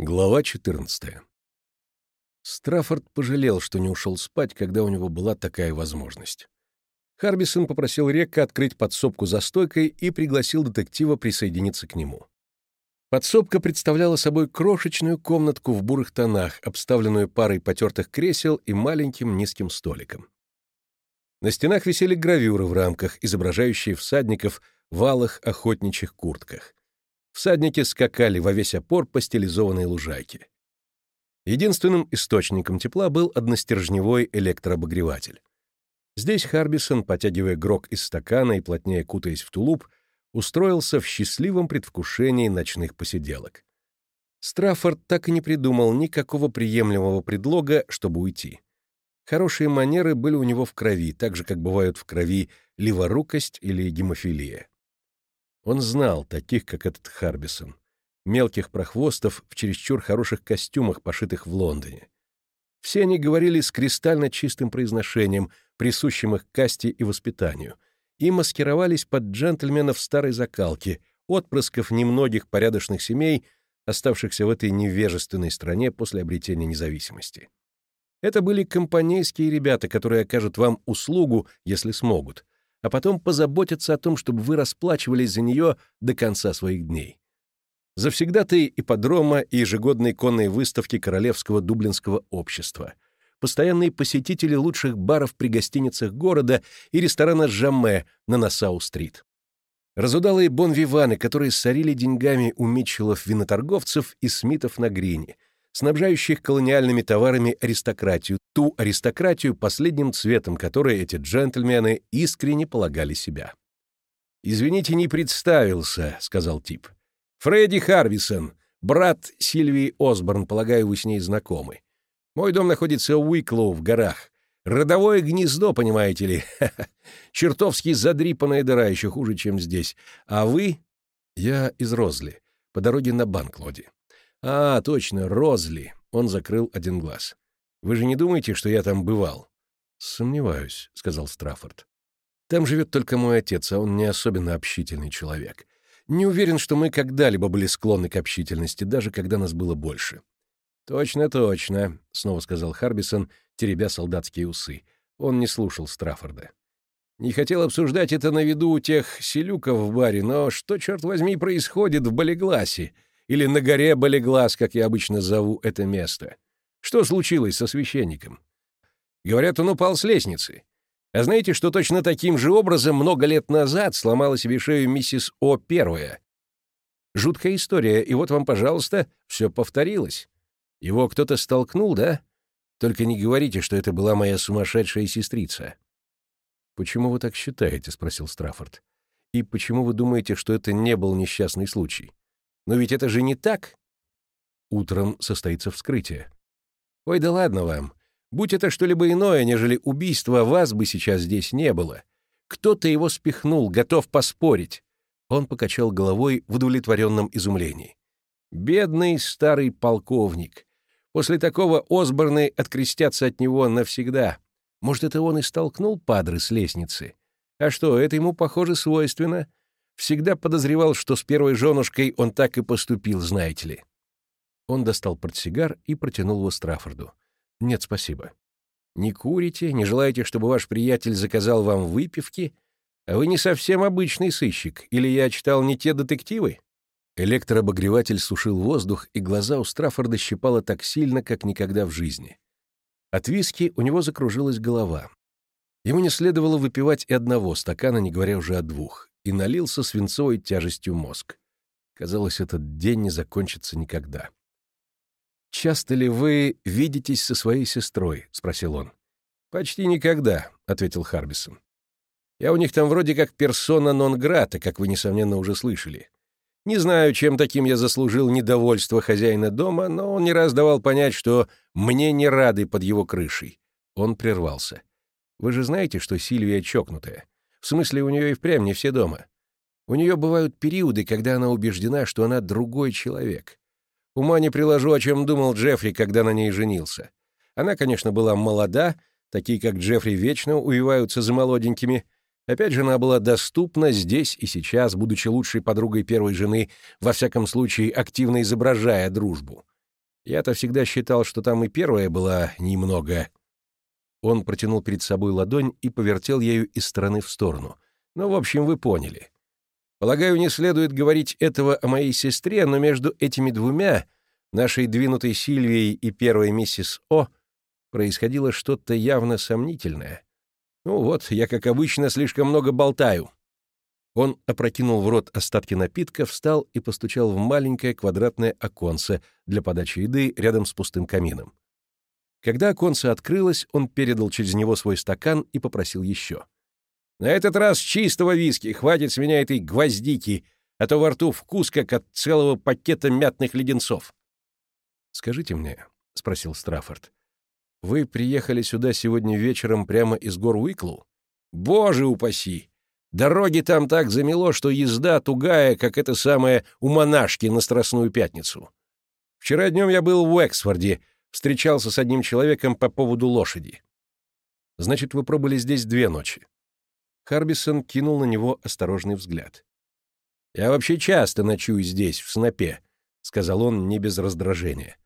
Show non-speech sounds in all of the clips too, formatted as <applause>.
Глава 14. Страффорд пожалел, что не ушел спать, когда у него была такая возможность. Харбисон попросил Рекка открыть подсобку за стойкой и пригласил детектива присоединиться к нему. Подсобка представляла собой крошечную комнатку в бурых тонах, обставленную парой потертых кресел и маленьким низким столиком. На стенах висели гравюры в рамках, изображающие всадников в алых охотничьих куртках. Всадники скакали во весь опор по стилизованной лужайке. Единственным источником тепла был одностержневой электрообогреватель. Здесь Харбисон, потягивая грок из стакана и плотнее кутаясь в тулуп, устроился в счастливом предвкушении ночных посиделок. Страффорд так и не придумал никакого приемлемого предлога, чтобы уйти. Хорошие манеры были у него в крови, так же, как бывают в крови леворукость или гемофилия. Он знал таких, как этот Харбисон, мелких прохвостов в чересчур хороших костюмах, пошитых в Лондоне. Все они говорили с кристально чистым произношением, присущим их касте и воспитанию, и маскировались под джентльменов старой закалки, отпрысков немногих порядочных семей, оставшихся в этой невежественной стране после обретения независимости. Это были компанейские ребята, которые окажут вам услугу, если смогут, а потом позаботиться о том, чтобы вы расплачивались за нее до конца своих дней. Завсегдатые ипподрома и ежегодные конные выставки Королевского Дублинского общества, постоянные посетители лучших баров при гостиницах города и ресторана «Жаме» на Нассау-стрит. Разудалые бонвиваны, которые сорили деньгами у Митчеллов-виноторговцев и Смитов на Грине — снабжающих колониальными товарами аристократию, ту аристократию, последним цветом которой эти джентльмены искренне полагали себя. «Извините, не представился», — сказал тип. «Фредди Харвисон, брат Сильвии Осборн, полагаю, вы с ней знакомы. Мой дом находится в Уиклоу, в горах. Родовое гнездо, понимаете ли. <laughs> Чертовски задрипанная дыра, еще хуже, чем здесь. А вы...» «Я из Розли, по дороге на Банклоде. «А, точно, Розли!» — он закрыл один глаз. «Вы же не думаете, что я там бывал?» «Сомневаюсь», — сказал Страффорд. «Там живет только мой отец, а он не особенно общительный человек. Не уверен, что мы когда-либо были склонны к общительности, даже когда нас было больше». «Точно, точно», — снова сказал Харбисон, теребя солдатские усы. Он не слушал Страффорда. «Не хотел обсуждать это на виду у тех селюков в баре, но что, черт возьми, происходит в Болегласе?» Или на горе Болеглаз, как я обычно зову это место. Что случилось со священником? Говорят, он упал с лестницы. А знаете, что точно таким же образом много лет назад сломала себе шею миссис О. Первая? Жуткая история, и вот вам, пожалуйста, все повторилось. Его кто-то столкнул, да? Только не говорите, что это была моя сумасшедшая сестрица. «Почему вы так считаете?» — спросил Страффорд. «И почему вы думаете, что это не был несчастный случай?» Но ведь это же не так. Утром состоится вскрытие. Ой, да ладно вам. Будь это что-либо иное, нежели убийство, вас бы сейчас здесь не было. Кто-то его спихнул, готов поспорить. Он покачал головой в удовлетворенном изумлении. Бедный старый полковник. После такого Осборны открестятся от него навсегда. Может, это он и столкнул падры с лестницы? А что, это ему, похоже, свойственно? Всегда подозревал, что с первой женушкой он так и поступил, знаете ли. Он достал портсигар и протянул его Страффорду. «Нет, спасибо». «Не курите? Не желаете, чтобы ваш приятель заказал вам выпивки? А вы не совсем обычный сыщик. Или я читал не те детективы?» Электрообогреватель сушил воздух, и глаза у Страффорда щипало так сильно, как никогда в жизни. От виски у него закружилась голова. Ему не следовало выпивать и одного стакана, не говоря уже о двух и налился свинцовой тяжестью мозг. Казалось, этот день не закончится никогда. «Часто ли вы видитесь со своей сестрой?» — спросил он. «Почти никогда», — ответил Харбисон. «Я у них там вроде как персона нон-грата, как вы, несомненно, уже слышали. Не знаю, чем таким я заслужил недовольство хозяина дома, но он не раз давал понять, что мне не рады под его крышей». Он прервался. «Вы же знаете, что Сильвия чокнутая. В смысле, у нее и впрямь не все дома. У нее бывают периоды, когда она убеждена, что она другой человек. Ума не приложу, о чем думал Джеффри, когда на ней женился. Она, конечно, была молода, такие, как Джеффри, вечно увиваются за молоденькими. Опять же, она была доступна здесь и сейчас, будучи лучшей подругой первой жены, во всяком случае, активно изображая дружбу. Я-то всегда считал, что там и первая была немного. Он протянул перед собой ладонь и повертел ею из стороны в сторону. Ну, в общем, вы поняли. Полагаю, не следует говорить этого о моей сестре, но между этими двумя, нашей двинутой Сильвией и первой миссис О, происходило что-то явно сомнительное. Ну вот, я, как обычно, слишком много болтаю. Он опрокинул в рот остатки напитка, встал и постучал в маленькое квадратное оконце для подачи еды рядом с пустым камином. Когда оконце открылось, он передал через него свой стакан и попросил еще. «На этот раз чистого виски, хватит с меня этой гвоздики, а то во рту вкус, как от целого пакета мятных леденцов». «Скажите мне», — спросил Страффорд, — «вы приехали сюда сегодня вечером прямо из гор Уиклу?» «Боже упаси! Дороги там так замело, что езда тугая, как это самое у монашки на Страстную Пятницу. Вчера днем я был в Эксфорде, встречался с одним человеком по поводу лошади. Значит, вы пробыли здесь две ночи. Харбисон кинул на него осторожный взгляд. «Я вообще часто ночую здесь, в снопе», — сказал он не без раздражения.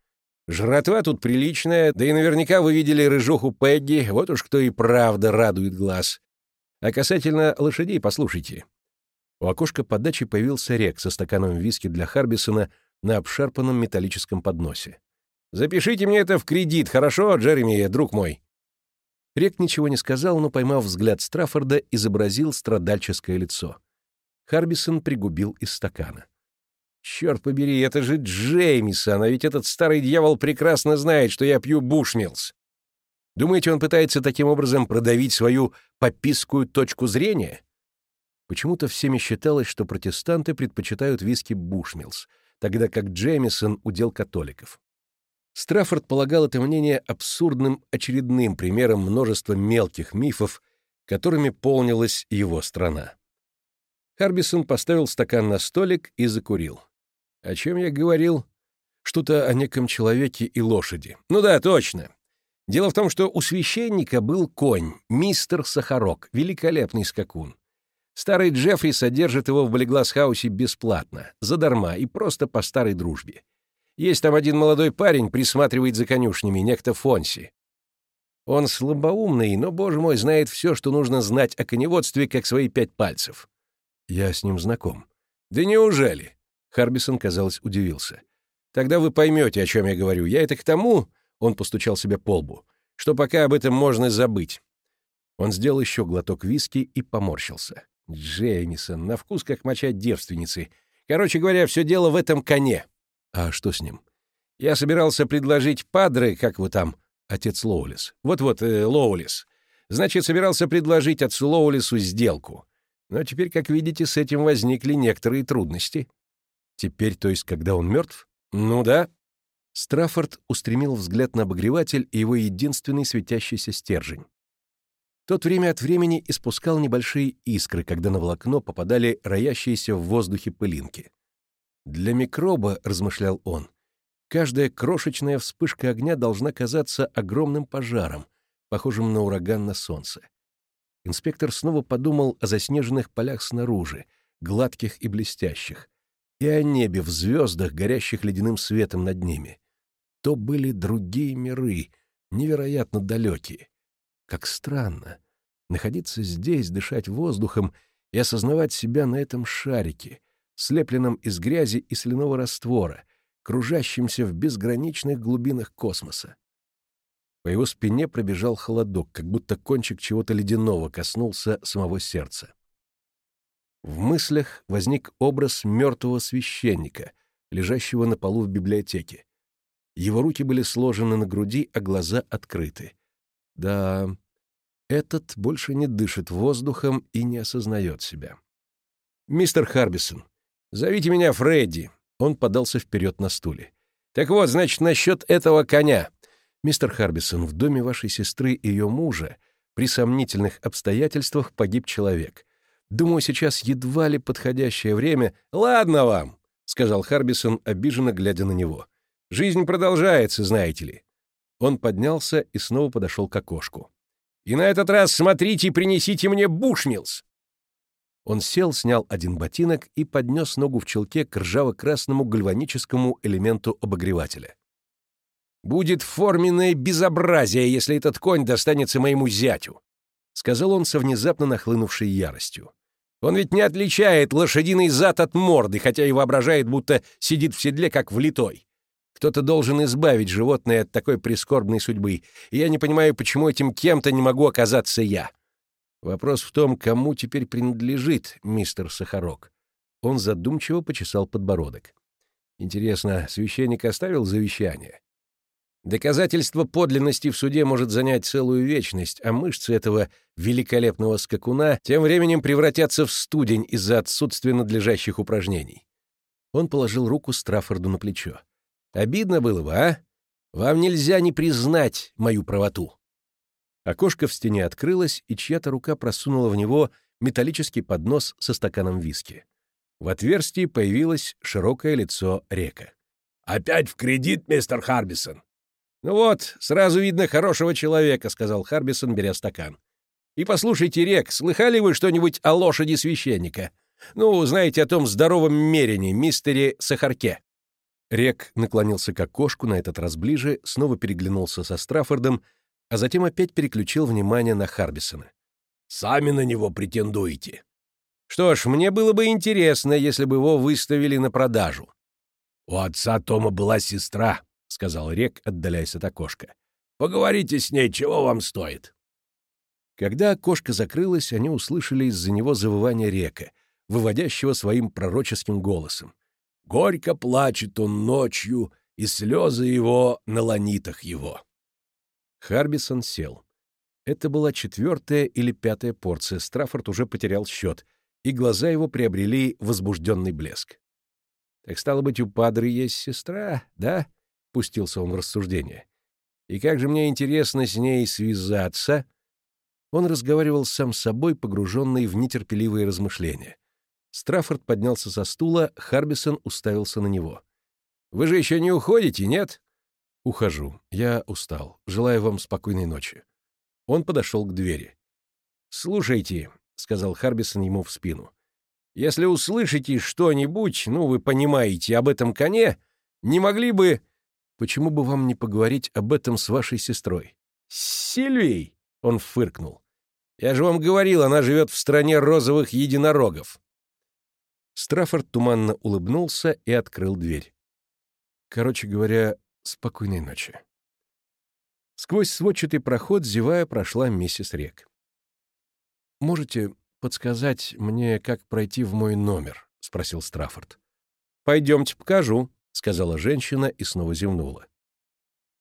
«Жратва тут приличная, да и наверняка вы видели рыжуху Пегги, вот уж кто и правда радует глаз. А касательно лошадей, послушайте. У окошка подачи появился Рек со стаканом виски для Харбисона на обшарпанном металлическом подносе. «Запишите мне это в кредит, хорошо, Джереми, друг мой?» Рек ничего не сказал, но, поймав взгляд Страффорда, изобразил страдальческое лицо. Харбисон пригубил из стакана. «Черт побери, это же Джеймисон, а ведь этот старый дьявол прекрасно знает, что я пью бушмилс. Думаете, он пытается таким образом продавить свою попискую точку зрения? Почему-то всеми считалось, что протестанты предпочитают виски Бушмилс, тогда как Джеймисон — удел католиков. Страффорд полагал это мнение абсурдным очередным примером множества мелких мифов, которыми полнилась его страна. Харбисон поставил стакан на столик и закурил. О чем я говорил? Что-то о неком человеке и лошади. Ну да, точно. Дело в том, что у священника был конь, мистер Сахарок, великолепный скакун. Старый Джеффри содержит его в Болеглас-хаусе бесплатно, задарма и просто по старой дружбе. Есть там один молодой парень, присматривает за конюшнями, некто Фонси. Он слабоумный, но, боже мой, знает все, что нужно знать о коневодстве, как свои пять пальцев. Я с ним знаком. Да неужели? Харбисон, казалось, удивился. Тогда вы поймете, о чем я говорю. Я это к тому, он постучал себя по лбу. «Что пока об этом можно забыть?» Он сделал еще глоток виски и поморщился. «Джеймисон, на вкус как моча девственницы. Короче говоря, все дело в этом коне». «А что с ним?» «Я собирался предложить Падре, как вы там, отец Лоулис. Вот-вот, э, Лоулис. Значит, собирался предложить отцу Лоулису сделку. Но теперь, как видите, с этим возникли некоторые трудности». «Теперь, то есть, когда он мертв?» «Ну да. Страффорд устремил взгляд на обогреватель и его единственный светящийся стержень. Тот время от времени испускал небольшие искры, когда на волокно попадали роящиеся в воздухе пылинки. «Для микроба», — размышлял он, — «каждая крошечная вспышка огня должна казаться огромным пожаром, похожим на ураган на солнце». Инспектор снова подумал о заснеженных полях снаружи, гладких и блестящих, и о небе в звездах, горящих ледяным светом над ними то были другие миры, невероятно далекие. Как странно находиться здесь, дышать воздухом и осознавать себя на этом шарике, слепленном из грязи и соляного раствора, кружащемся в безграничных глубинах космоса. По его спине пробежал холодок, как будто кончик чего-то ледяного коснулся самого сердца. В мыслях возник образ мертвого священника, лежащего на полу в библиотеке. Его руки были сложены на груди, а глаза открыты. Да, этот больше не дышит воздухом и не осознает себя. «Мистер Харбисон, зовите меня Фредди». Он подался вперед на стуле. «Так вот, значит, насчет этого коня. Мистер Харбисон, в доме вашей сестры и ее мужа при сомнительных обстоятельствах погиб человек. Думаю, сейчас едва ли подходящее время...» «Ладно вам», — сказал Харбисон, обиженно глядя на него. Жизнь продолжается, знаете ли». Он поднялся и снова подошел к окошку. «И на этот раз смотрите и принесите мне бушмилс!» Он сел, снял один ботинок и поднес ногу в челке к ржаво-красному гальваническому элементу обогревателя. Будет форменное безобразие, если этот конь достанется моему зятю», — сказал он со внезапно нахлынувшей яростью. «Он ведь не отличает лошадиный зад от морды, хотя и воображает, будто сидит в седле, как влитой. Кто-то должен избавить животное от такой прискорбной судьбы, и я не понимаю, почему этим кем-то не могу оказаться я. Вопрос в том, кому теперь принадлежит мистер Сахарок. Он задумчиво почесал подбородок. Интересно, священник оставил завещание? Доказательство подлинности в суде может занять целую вечность, а мышцы этого великолепного скакуна тем временем превратятся в студень из-за отсутствия надлежащих упражнений. Он положил руку Страффорду на плечо. «Обидно было бы, а? Вам нельзя не признать мою правоту». Окошко в стене открылось, и чья-то рука просунула в него металлический поднос со стаканом виски. В отверстии появилось широкое лицо Река. «Опять в кредит, мистер Харбисон?» «Ну вот, сразу видно хорошего человека», — сказал Харбисон, беря стакан. «И послушайте, Рек, слыхали вы что-нибудь о лошади священника? Ну, знаете о том здоровом мерине, мистере Сахарке». Рек наклонился к окошку, на этот раз ближе, снова переглянулся со Страффордом, а затем опять переключил внимание на Харбисона. «Сами на него претендуете». «Что ж, мне было бы интересно, если бы его выставили на продажу». «У отца Тома была сестра», — сказал Рек, отдаляясь от окошка. «Поговорите с ней, чего вам стоит». Когда окошко закрылось, они услышали из-за него завывание Река, выводящего своим пророческим голосом. «Горько плачет он ночью, и слезы его на ланитах его». Харбисон сел. Это была четвертая или пятая порция, Страффорд уже потерял счет, и глаза его приобрели возбужденный блеск. «Так стало быть, у Падры есть сестра, да?» — пустился он в рассуждение. «И как же мне интересно с ней связаться?» Он разговаривал сам с собой, погруженный в нетерпеливые размышления. Страффорд поднялся со стула, Харбисон уставился на него. «Вы же еще не уходите, нет?» «Ухожу. Я устал. Желаю вам спокойной ночи». Он подошел к двери. «Слушайте», — сказал Харбисон ему в спину, — «если услышите что-нибудь, ну, вы понимаете, об этом коне, не могли бы...» Почему бы вам не поговорить об этом с вашей сестрой? С Сильвией? Он фыркнул. Я же вам говорил, она живет в стране розовых единорогов. Страффорд туманно улыбнулся и открыл дверь. Короче говоря, спокойной ночи. Сквозь сводчатый проход, зевая, прошла миссис Рек. «Можете подсказать мне, как пройти в мой номер?» — спросил Страффорд. «Пойдемте покажу», — сказала женщина и снова зевнула.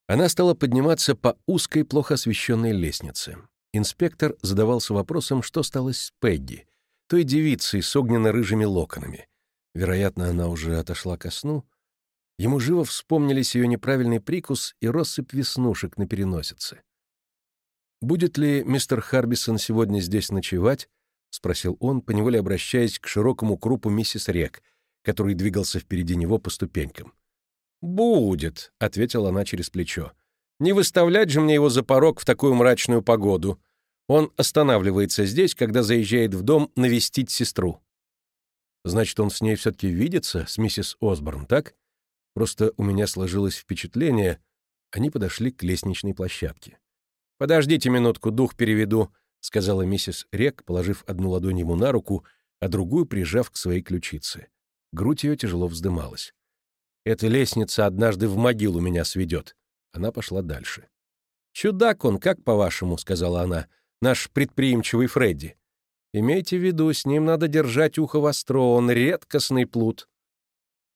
Она стала подниматься по узкой, плохо освещенной лестнице. Инспектор задавался вопросом, что стало с Пегги, той девицей с огненно-рыжими локонами. Вероятно, она уже отошла ко сну. Ему живо вспомнились ее неправильный прикус и россыпь веснушек на переносице. «Будет ли мистер Харбисон сегодня здесь ночевать?» — спросил он, поневоле обращаясь к широкому крупу миссис Рек, который двигался впереди него по ступенькам. «Будет», — ответила она через плечо. «Не выставлять же мне его за порог в такую мрачную погоду. Он останавливается здесь, когда заезжает в дом навестить сестру». «Значит, он с ней все-таки видится, с миссис Осборн, так? Просто у меня сложилось впечатление...» Они подошли к лестничной площадке. «Подождите минутку, дух переведу», — сказала миссис Рек, положив одну ладонь ему на руку, а другую прижав к своей ключице. Грудь ее тяжело вздымалась. «Эта лестница однажды в могилу меня сведет». Она пошла дальше. «Чудак он, как по-вашему», — сказала она, — «наш предприимчивый Фредди. Имейте в виду, с ним надо держать ухо востро, он редкостный плут».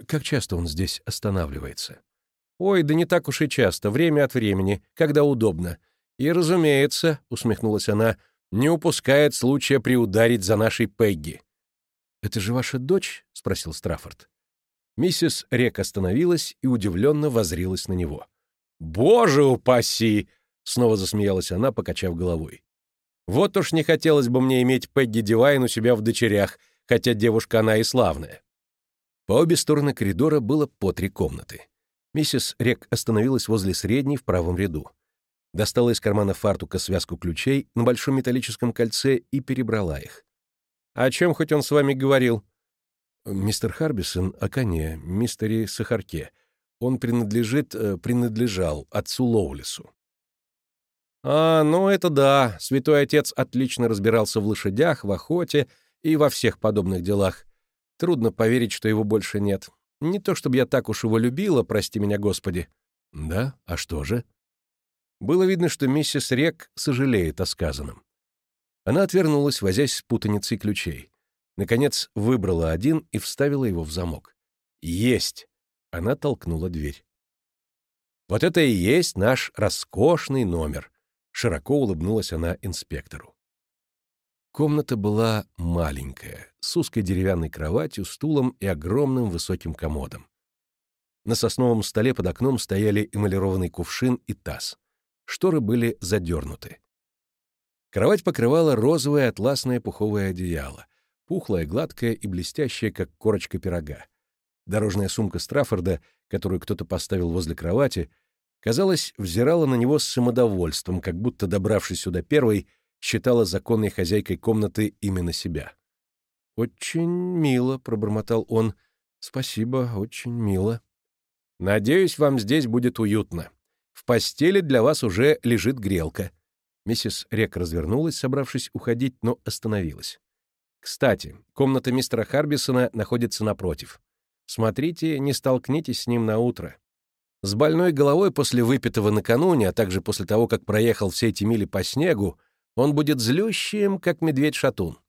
«Как часто он здесь останавливается?» «Ой, да не так уж и часто, время от времени, когда удобно. И, разумеется», — усмехнулась она, — «не упускает случая приударить за нашей Пегги». «Это же ваша дочь?» — спросил Страффорд. Миссис Рек остановилась и удивленно возрилась на него. «Боже упаси!» — снова засмеялась она, покачав головой. «Вот уж не хотелось бы мне иметь Пегги Дивайн у себя в дочерях, хотя девушка она и славная». По обе стороны коридора было по три комнаты. Миссис Рек остановилась возле средней в правом ряду. Достала из кармана фартука связку ключей на большом металлическом кольце и перебрала их. «О чем хоть он с вами говорил?» «Мистер Харбисон о коне, мистере Сахарке. Он принадлежит, э, принадлежал отцу Лоулису. А, ну это да, святой отец отлично разбирался в лошадях, в охоте и во всех подобных делах. Трудно поверить, что его больше нет. Не то чтобы я так уж его любила, прости меня, Господи. Да? А что же? Было видно, что миссис Рек сожалеет о сказанном. Она отвернулась, возясь с путаницей ключей. Наконец, выбрала один и вставила его в замок. «Есть!» Она толкнула дверь. «Вот это и есть наш роскошный номер!» Широко улыбнулась она инспектору. Комната была маленькая, с узкой деревянной кроватью, стулом и огромным высоким комодом. На сосновом столе под окном стояли эмалированный кувшин и таз. Шторы были задернуты. Кровать покрывала розовое атласное пуховое одеяло, пухлое, гладкое и блестящее, как корочка пирога. Дорожная сумка Страффорда, которую кто-то поставил возле кровати, казалось, взирала на него с самодовольством, как будто, добравшись сюда первой, считала законной хозяйкой комнаты именно себя. «Очень мило», — пробормотал он. «Спасибо, очень мило». «Надеюсь, вам здесь будет уютно. В постели для вас уже лежит грелка». Миссис Рек развернулась, собравшись уходить, но остановилась. «Кстати, комната мистера Харбисона находится напротив. Смотрите, не столкнитесь с ним на утро. С больной головой после выпитого накануне, а также после того, как проехал все эти мили по снегу, он будет злющим, как медведь-шатун.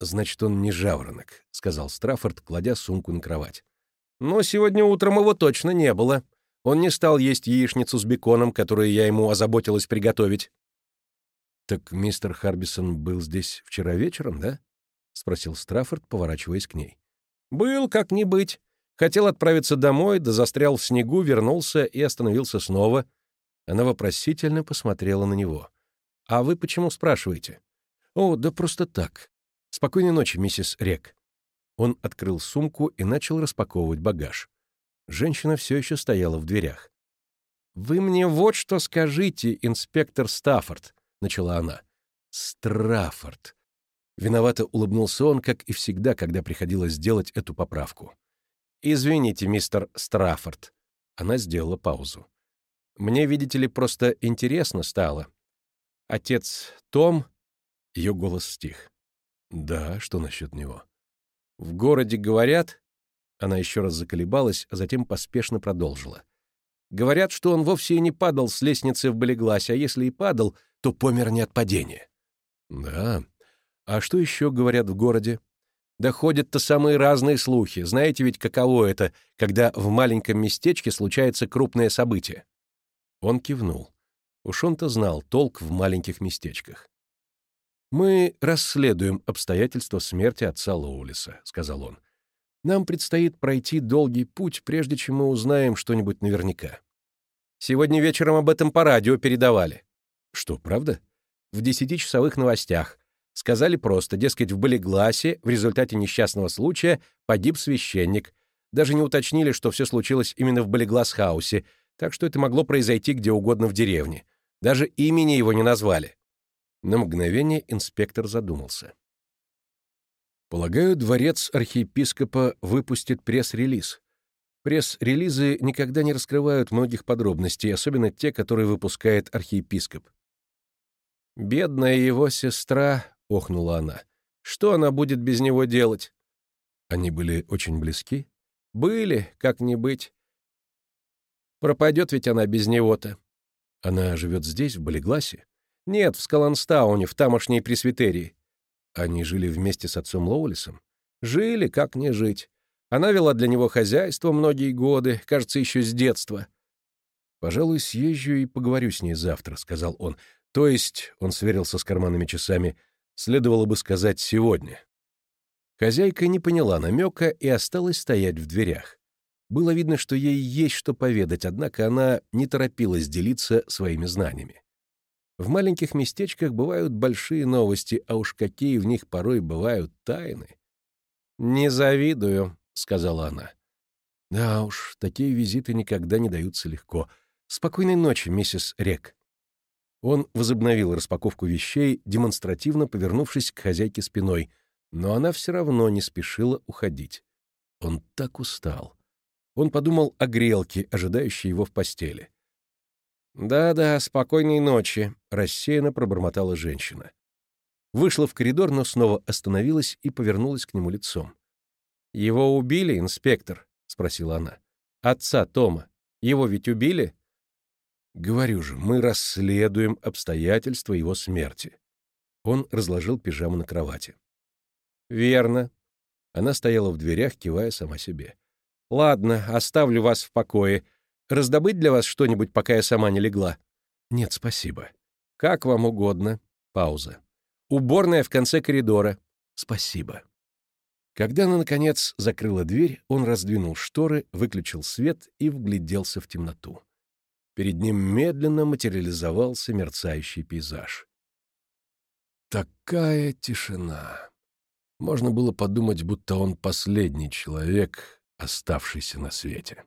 «Значит, он не жаворонок», — сказал Страффорд, кладя сумку на кровать. «Но сегодня утром его точно не было. Он не стал есть яичницу с беконом, которую я ему озаботилась приготовить». «Так мистер Харбисон был здесь вчера вечером, да?» — спросил Страффорд, поворачиваясь к ней. «Был, как не быть. Хотел отправиться домой, да застрял в снегу, вернулся и остановился снова». Она вопросительно посмотрела на него. «А вы почему спрашиваете?» «О, да просто так. Спокойной ночи, миссис Рек». Он открыл сумку и начал распаковывать багаж. Женщина все еще стояла в дверях. «Вы мне вот что скажите, инспектор Стаффорд», — начала она. «Страффорд», Виновато улыбнулся он, как и всегда, когда приходилось сделать эту поправку. «Извините, мистер Страффорд». Она сделала паузу. «Мне, видите ли, просто интересно стало. Отец Том...» Ее голос стих. «Да, что насчет него?» «В городе говорят...» Она еще раз заколебалась, а затем поспешно продолжила. «Говорят, что он вовсе и не падал с лестницы в Болегласе, а если и падал, то помер не от падения». «Да, а что еще говорят в городе? Да ходят-то самые разные слухи. Знаете ведь, каково это, когда в маленьком местечке случается крупное событие?» Он кивнул. Уж он-то знал толк в маленьких местечках. «Мы расследуем обстоятельства смерти отца Лоулиса», — сказал он. «Нам предстоит пройти долгий путь, прежде чем мы узнаем что-нибудь наверняка. Сегодня вечером об этом по радио передавали». «Что, правда?» «В десятичасовых новостях. Сказали просто, дескать, в Болегласе в результате несчастного случая погиб священник. Даже не уточнили, что все случилось именно в Болеглас-хаусе, так что это могло произойти где угодно в деревне. Даже имени его не назвали. На мгновение инспектор задумался. Полагаю, дворец архиепископа выпустит пресс-релиз. Пресс-релизы никогда не раскрывают многих подробностей, особенно те, которые выпускает архиепископ. Бедная его сестра — охнула она. «Что она будет без него делать?» Они были очень близки? «Были, как не быть. Пропадет ведь она без него-то». «Она живет здесь, в Болегласе?» «Нет, в Скаланстауне, в тамошней пресвитерии». «Они жили вместе с отцом Лоулисом?» «Жили, как не жить. Она вела для него хозяйство многие годы, кажется, еще с детства». «Пожалуй, съезжу и поговорю с ней завтра», — сказал он. «То есть», — он сверился с карманными часами, — Следовало бы сказать «сегодня». Хозяйка не поняла намека и осталась стоять в дверях. Было видно, что ей есть что поведать, однако она не торопилась делиться своими знаниями. В маленьких местечках бывают большие новости, а уж какие в них порой бывают тайны. «Не завидую», — сказала она. «Да уж, такие визиты никогда не даются легко. Спокойной ночи, миссис Рек». Он возобновил распаковку вещей, демонстративно повернувшись к хозяйке спиной, но она все равно не спешила уходить. Он так устал. Он подумал о грелке, ожидающей его в постели. «Да-да, спокойной ночи», — рассеянно пробормотала женщина. Вышла в коридор, но снова остановилась и повернулась к нему лицом. «Его убили, инспектор?» — спросила она. «Отца Тома. Его ведь убили?» «Говорю же, мы расследуем обстоятельства его смерти». Он разложил пижаму на кровати. «Верно». Она стояла в дверях, кивая сама себе. «Ладно, оставлю вас в покое. Раздобыть для вас что-нибудь, пока я сама не легла?» «Нет, спасибо». «Как вам угодно». Пауза. «Уборная в конце коридора». «Спасибо». Когда она, наконец, закрыла дверь, он раздвинул шторы, выключил свет и вгляделся в темноту. Перед ним медленно материализовался мерцающий пейзаж. Такая тишина. Можно было подумать, будто он последний человек, оставшийся на свете.